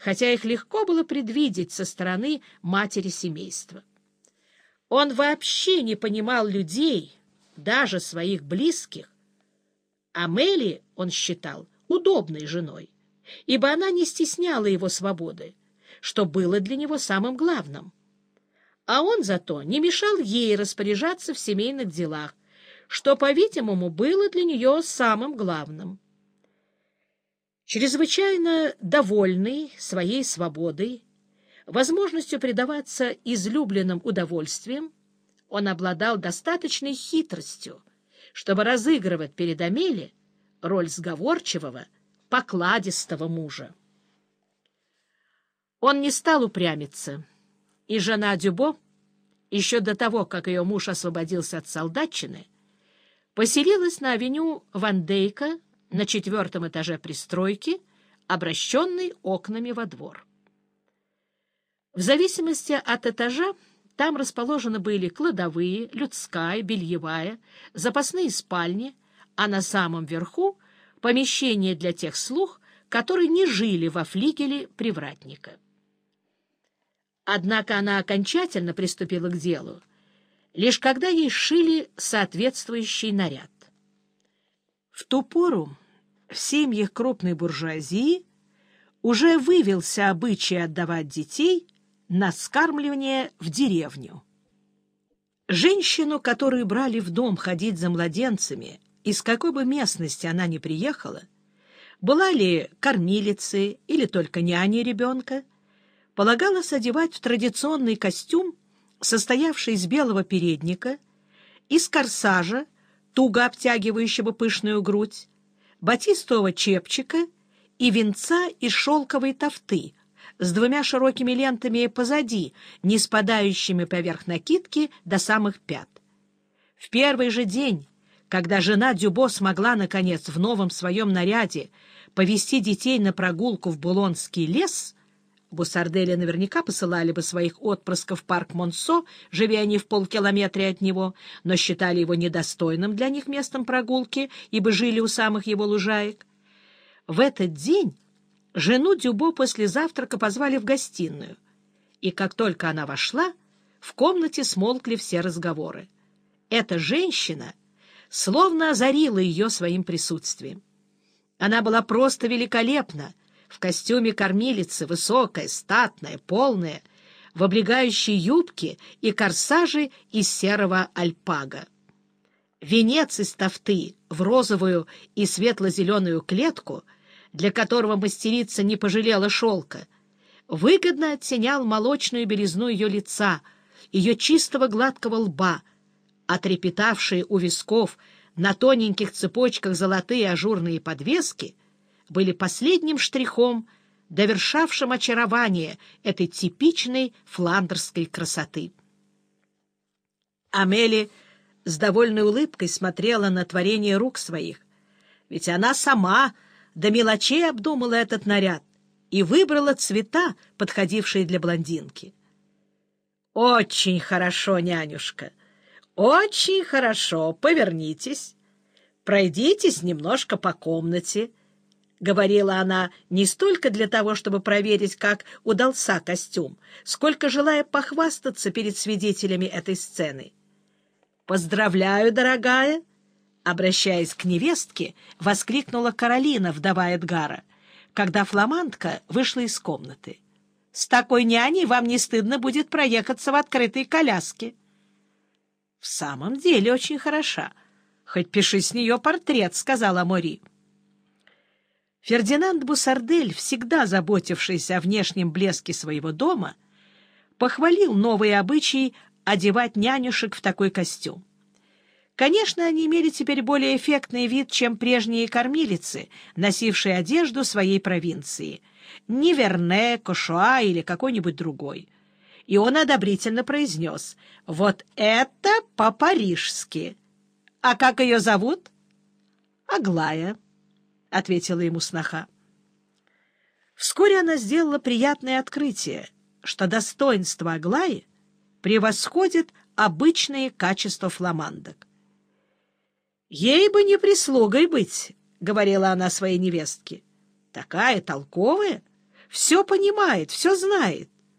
хотя их легко было предвидеть со стороны матери семейства. Он вообще не понимал людей, даже своих близких. Амели он считал удобной женой, ибо она не стесняла его свободы, что было для него самым главным. А он зато не мешал ей распоряжаться в семейных делах, что, по-видимому, было для нее самым главным. Чрезвычайно довольный своей свободой, возможностью предаваться излюбленным удовольствиям, он обладал достаточной хитростью, чтобы разыгрывать перед Амели роль сговорчивого, покладистого мужа. Он не стал упрямиться, и жена Дюбо, еще до того, как ее муж освободился от солдатчины, поселилась на авеню Вандейка на четвертом этаже пристройки, обращенной окнами во двор. В зависимости от этажа там расположены были кладовые, людская, бельевая, запасные спальни, а на самом верху — помещение для тех слуг, которые не жили во флигеле привратника. Однако она окончательно приступила к делу, лишь когда ей шили соответствующий наряд. В ту пору в семьях крупной буржуазии уже вывелся обычай отдавать детей на скармливание в деревню. Женщину, которую брали в дом ходить за младенцами, из какой бы местности она ни приехала, была ли кормилицей или только няней ребенка, полагалось одевать в традиционный костюм, состоявший из белого передника, из корсажа, туго обтягивающего пышную грудь, батистового чепчика и венца из шелковой тофты, с двумя широкими лентами позади, не спадающими поверх накидки до самых пят. В первый же день, когда жена Дюбо смогла, наконец, в новом своем наряде повести детей на прогулку в Булонский лес, Бусардели наверняка посылали бы своих отпрысков в парк Монсо, живя они в полкилометре от него, но считали его недостойным для них местом прогулки, ибо жили у самых его лужаек. В этот день Жену Дюбо после завтрака позвали в гостиную, и как только она вошла, в комнате смолкли все разговоры. Эта женщина словно озарила ее своим присутствием. Она была просто великолепна, в костюме кормилицы, высокая, статная, полная, в облегающей юбке и корсаже из серого альпага. Венец из тафты в розовую и светло-зеленую клетку — для которого мастерица не пожалела шелка, выгодно оттенял молочную белизну ее лица, ее чистого гладкого лба, отрепетавшие у висков на тоненьких цепочках золотые ажурные подвески были последним штрихом, довершавшим очарование этой типичной фландерской красоты. Амели с довольной улыбкой смотрела на творение рук своих, ведь она сама — до мелочей обдумала этот наряд и выбрала цвета, подходившие для блондинки. «Очень хорошо, нянюшка, очень хорошо. Повернитесь, пройдитесь немножко по комнате», — говорила она не столько для того, чтобы проверить, как удался костюм, сколько желая похвастаться перед свидетелями этой сцены. «Поздравляю, дорогая!» Обращаясь к невестке, воскликнула Каролина, вдова Эдгара, когда фламандка вышла из комнаты. — С такой няней вам не стыдно будет проехаться в открытой коляске. — В самом деле очень хороша. Хоть пиши с нее портрет, — сказала Мори. Фердинанд Бусардель, всегда заботившийся о внешнем блеске своего дома, похвалил новые обычаи одевать нянюшек в такой костюм. Конечно, они имели теперь более эффектный вид, чем прежние кормилицы, носившие одежду своей провинции. Неверне, Кошуа или какой-нибудь другой. И он одобрительно произнес «Вот это по-парижски!» «А как ее зовут?» «Аглая», — ответила ему сноха. Вскоре она сделала приятное открытие, что достоинство Аглаи превосходит обычные качества фламандок. Ей бы не прислугой быть, — говорила она своей невестке. Такая толковая, все понимает, все знает.